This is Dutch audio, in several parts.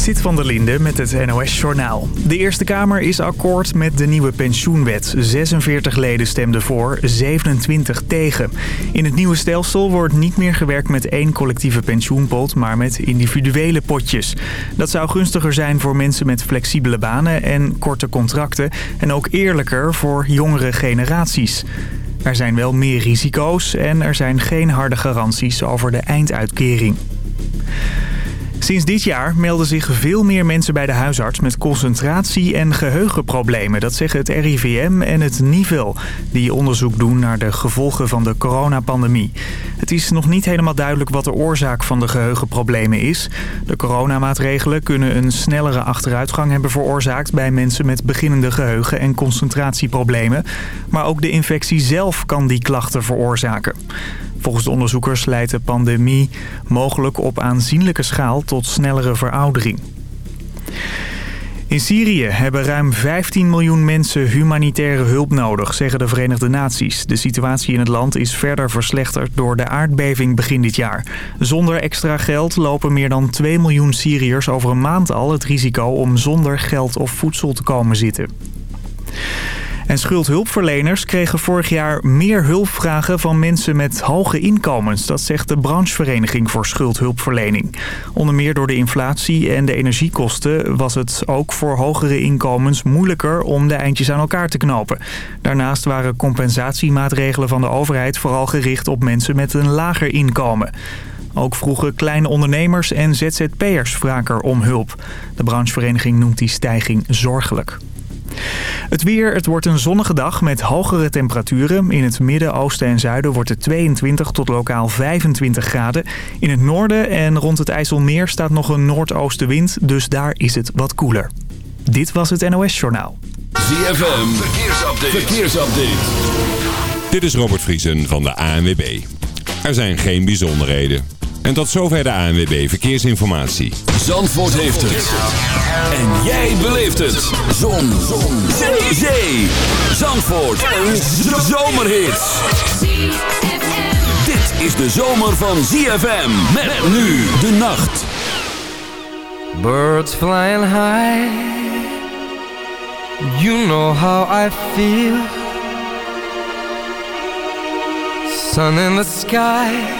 Zit van der Linde met het NOS-journaal. De Eerste Kamer is akkoord met de nieuwe pensioenwet. 46 leden stemden voor, 27 tegen. In het nieuwe stelsel wordt niet meer gewerkt met één collectieve pensioenpot... maar met individuele potjes. Dat zou gunstiger zijn voor mensen met flexibele banen en korte contracten... en ook eerlijker voor jongere generaties. Er zijn wel meer risico's en er zijn geen harde garanties over de einduitkering. Sinds dit jaar melden zich veel meer mensen bij de huisarts met concentratie- en geheugenproblemen. Dat zeggen het RIVM en het NIVEL, die onderzoek doen naar de gevolgen van de coronapandemie. Het is nog niet helemaal duidelijk wat de oorzaak van de geheugenproblemen is. De coronamaatregelen kunnen een snellere achteruitgang hebben veroorzaakt bij mensen met beginnende geheugen- en concentratieproblemen. Maar ook de infectie zelf kan die klachten veroorzaken. Volgens de onderzoekers leidt de pandemie mogelijk op aanzienlijke schaal tot snellere veroudering. In Syrië hebben ruim 15 miljoen mensen humanitaire hulp nodig, zeggen de Verenigde Naties. De situatie in het land is verder verslechterd door de aardbeving begin dit jaar. Zonder extra geld lopen meer dan 2 miljoen Syriërs over een maand al het risico om zonder geld of voedsel te komen zitten. En schuldhulpverleners kregen vorig jaar meer hulpvragen van mensen met hoge inkomens. Dat zegt de branchevereniging voor schuldhulpverlening. Onder meer door de inflatie en de energiekosten was het ook voor hogere inkomens moeilijker om de eindjes aan elkaar te knopen. Daarnaast waren compensatiemaatregelen van de overheid vooral gericht op mensen met een lager inkomen. Ook vroegen kleine ondernemers en ZZP'ers vaker om hulp. De branchevereniging noemt die stijging zorgelijk. Het weer, het wordt een zonnige dag met hogere temperaturen. In het midden, oosten en zuiden wordt het 22 tot lokaal 25 graden. In het noorden en rond het IJsselmeer staat nog een noordoostenwind, dus daar is het wat koeler. Dit was het NOS Journaal. ZFM, verkeersupdate. verkeersupdate. Dit is Robert Vriesen van de ANWB. Er zijn geen bijzonderheden. En tot zover de ANWB Verkeersinformatie. Zandvoort heeft het. En jij beleeft het. Zon. Zon. Zee. Zee. Zandvoort. Een zomerhit. Dit is de zomer van ZFM. Met nu de nacht. Birds flying high. You know how I feel. Sun in the sky.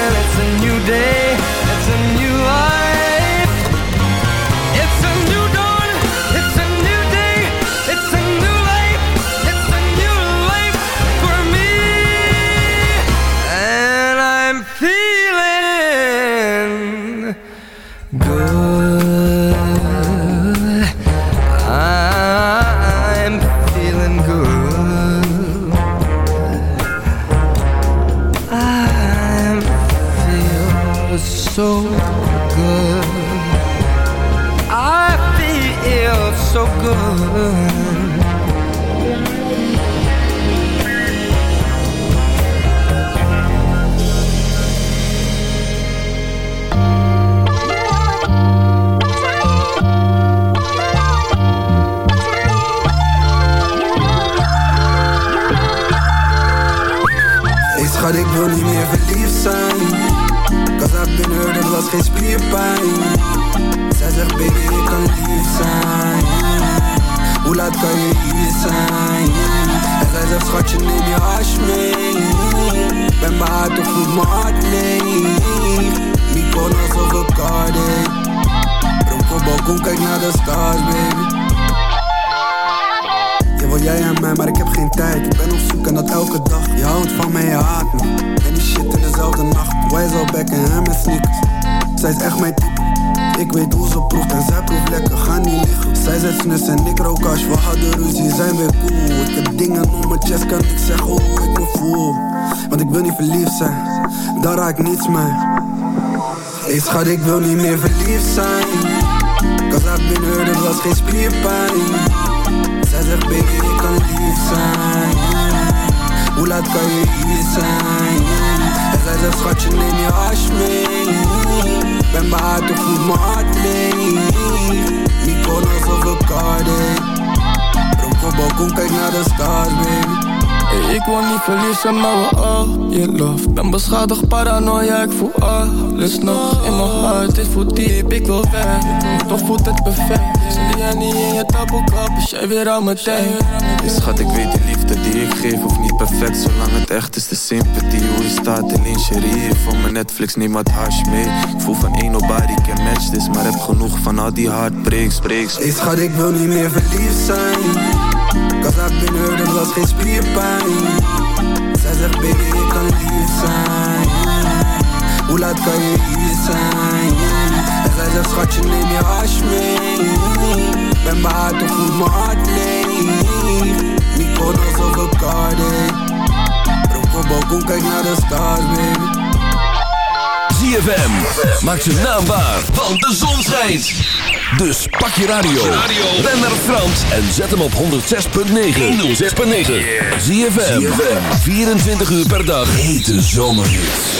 Behaard of voelt mijn hart leeg Mykonos of Bacardi Dronk op balkon kijk naar de stars baby Hey, ik wil niet verliefd zijn, maar we all je love. Ben beschadigd, paranoia, ik voel alles nog In mijn hart, dit voelt diep, ik wil weg. Toch voelt het perfect Zie jij niet in je is jij weer aan mijn tijd. Hey schat, ik weet die liefde die ik geef hoeft niet perfect Zolang het echt is, de sympathie. Hoe je staat in lingerie Van mijn Netflix, neem wat hash mee. Ik voel van één nobody can match this Maar heb genoeg van al die heartbreaks, breaks. Hey schat, ik wil niet meer verliefd zijn. Cause I've been hurt, het was geen spierpijn. Zij zegt baby, ik kan lief zijn. Hoe laat kan je hier zijn? Zegt schatje, neem je hash mee Ben behaard of voelt mijn hart leeg Mykonos of Bacardi Dronk op balkon, kijk naar de stars baby ZFM. Maak zijn naam waar, want de zon schijnt. Dus pak je radio. Ben naar Frans en zet hem op 106.9. 106.9. ZFM. 24 uur per dag. Hete zomerhits.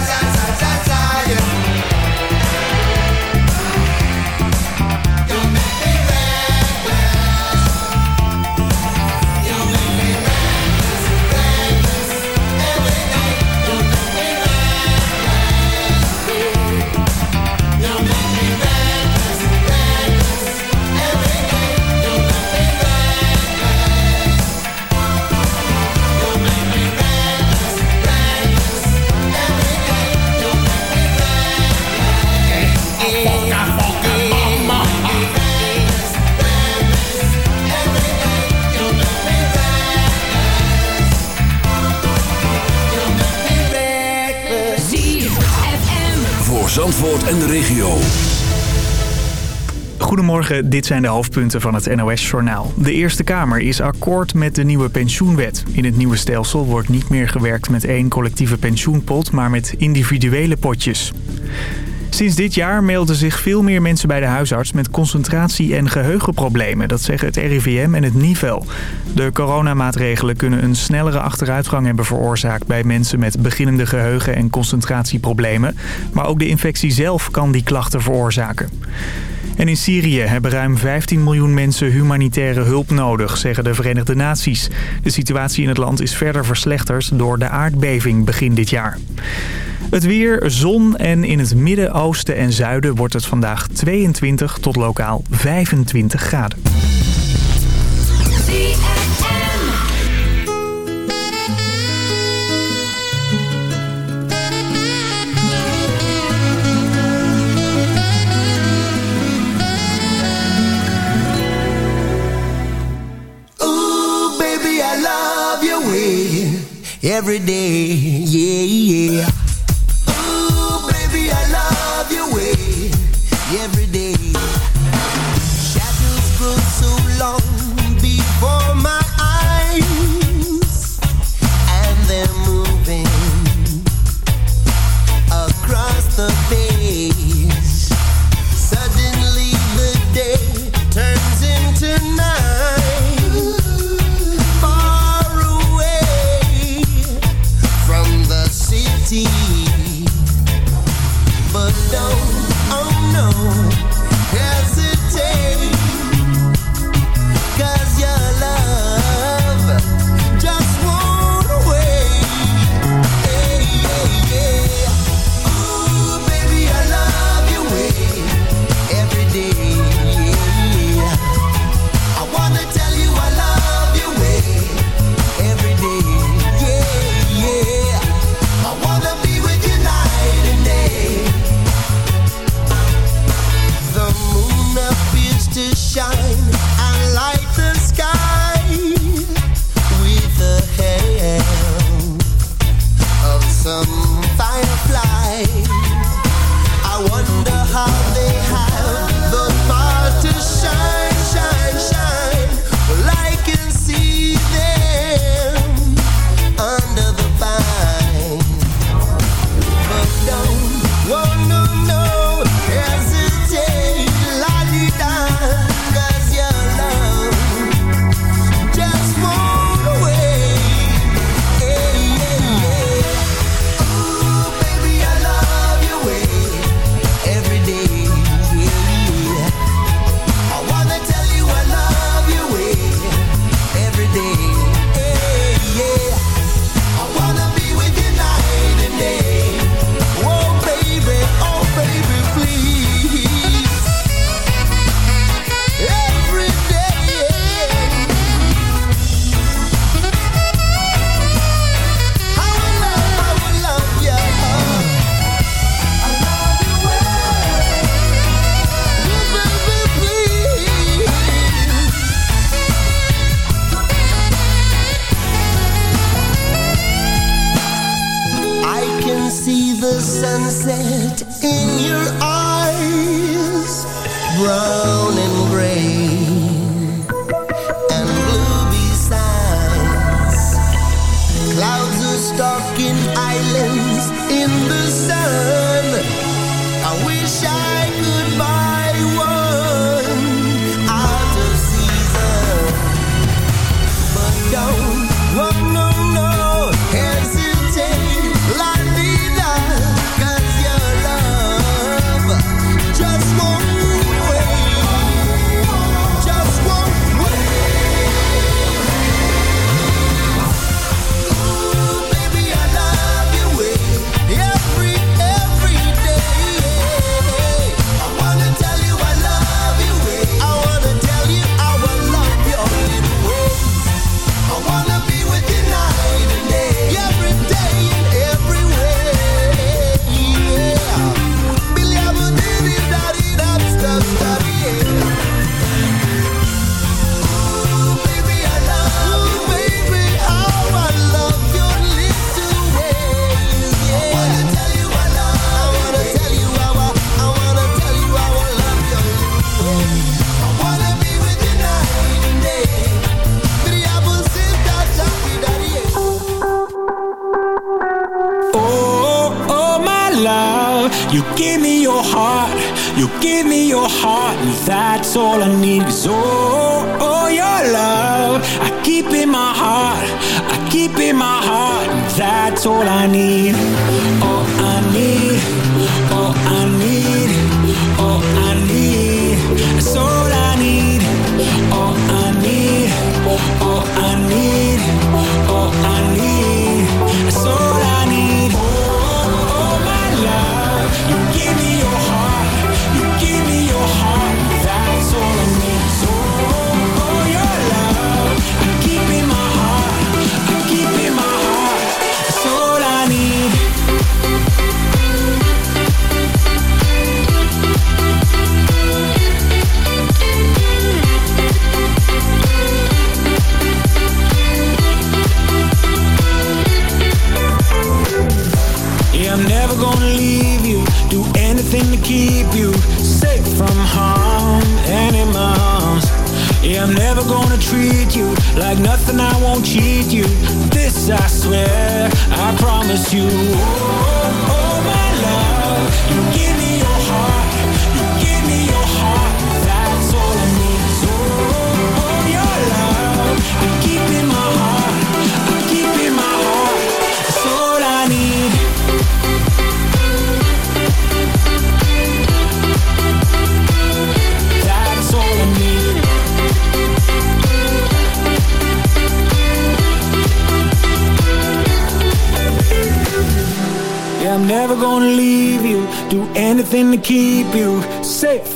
za za za za en de regio. Goedemorgen, dit zijn de hoofdpunten van het NOS-journaal. De Eerste Kamer is akkoord met de nieuwe pensioenwet. In het nieuwe stelsel wordt niet meer gewerkt met één collectieve pensioenpot... maar met individuele potjes. Sinds dit jaar melden zich veel meer mensen bij de huisarts met concentratie- en geheugenproblemen. Dat zeggen het RIVM en het NIVEL. De coronamaatregelen kunnen een snellere achteruitgang hebben veroorzaakt bij mensen met beginnende geheugen- en concentratieproblemen. Maar ook de infectie zelf kan die klachten veroorzaken. En in Syrië hebben ruim 15 miljoen mensen humanitaire hulp nodig, zeggen de Verenigde Naties. De situatie in het land is verder verslechterd door de aardbeving begin dit jaar. Het weer, zon en in het midden, oosten en zuiden wordt het vandaag 22 tot lokaal 25 graden. Every day. Yeah, yeah.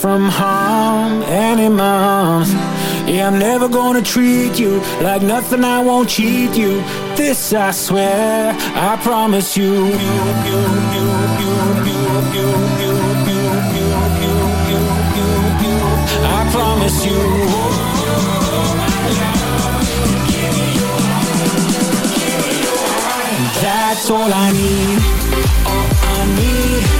from harm and it moms Yeah, I'm never gonna treat you like nothing I won't cheat you. This I swear, I promise you you. I promise you. That's all I need, all I need.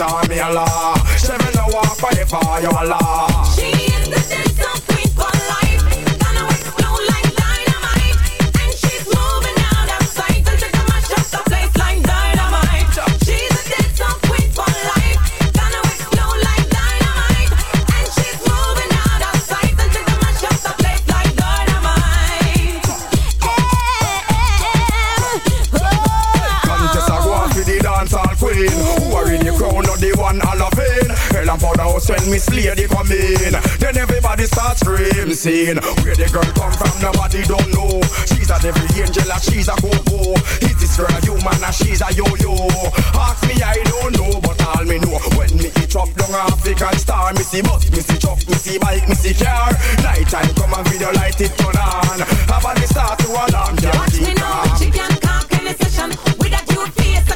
after me, Allah. She will for the fire, She is the That's when Miss Lady come in. Then everybody starts screaming, seeing. Where the girl come from, nobody don't know. She's a different angel, and she's a go-go. Is this girl human, and she's a yo-yo? Ask me, I don't know, but all me know. When me eat up down African star, Missy see bus, me see truck, me see bike, me see car. Night time come and video light it turn on. Have a start to alarm, can't Watch me now, chicken come in the session. With a cute face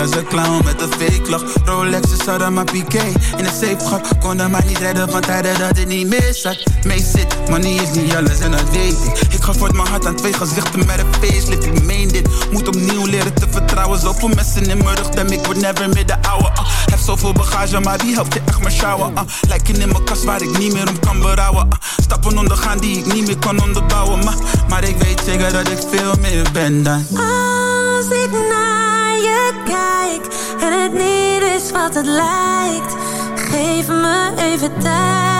als clown met een fake lach. Rolex is hadden maar piqué in een safe gat. Kon hem maar niet redden van tijden dat het niet meer zat. Mee zit, niet is niet alles en dat weet ik. Ik ga voort mijn hart aan twee gezichten met een facelift. Ik meen dit, moet opnieuw leren te vertrouwen. Zoveel mensen in mijn rug, ik word never meer de ouwe. ah. heb zoveel bagage, maar wie helpt je echt maar sjouwen? ah. Lijken in mijn kast waar ik niet meer om kan berouwen. ah. Stappen ondergaan die ik niet meer kan onderbouwen. Maar, maar ik weet zeker dat ik veel meer ben dan. Het niet is wat het lijkt, geef me even tijd.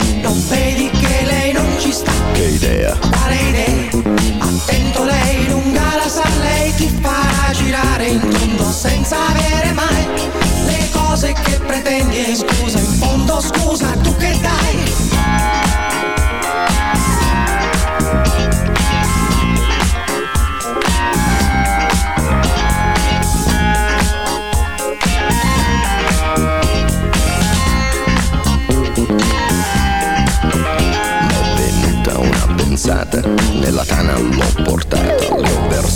Ci sta? che idea Quale idea? Attento lei lunga la sa lei girare in tondo senza avere mai le cose che pretendi e scusa in fondo scusa tu che dai nella tana l'ho portata,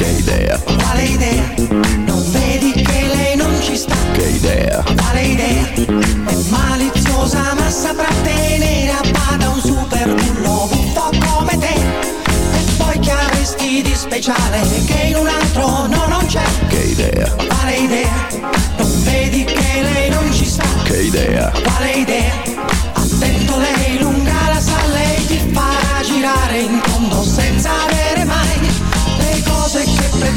che idea? Quale idea? Non vedi che lei non ci sta? Che idea? Quale idea? È maliziosa ma saprà tenere a bada un super bullo buffo come te. E poi che avresti di speciale che in un altro no non c'è? Che idea? Quale idea? Non vedi che lei non ci sta? Che idea? Quale idea? Attento lei lunga la sa, lei ti farà girare in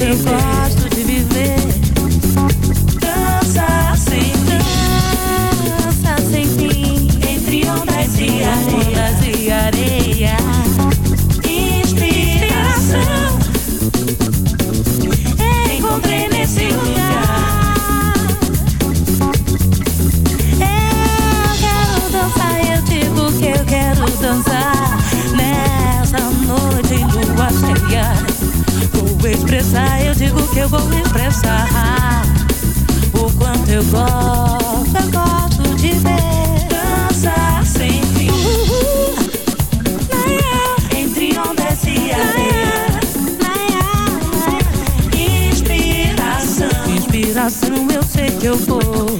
Something crossed eu gosto, eu gosto de ver dançar sem fim. Entre ondas e areia. Inspiração, inspiração, eu sei que eu vou.